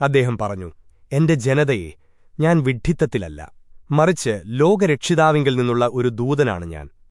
അദ്ദേഹം പറഞ്ഞു എന്റെ ജനതയെ ഞാൻ വിഡ്ഢിത്തത്തിലല്ല. മറിച്ച് ലോകരക്ഷിതാവിങ്കിൽ നിന്നുള്ള ഒരു ദൂതനാണ് ഞാൻ.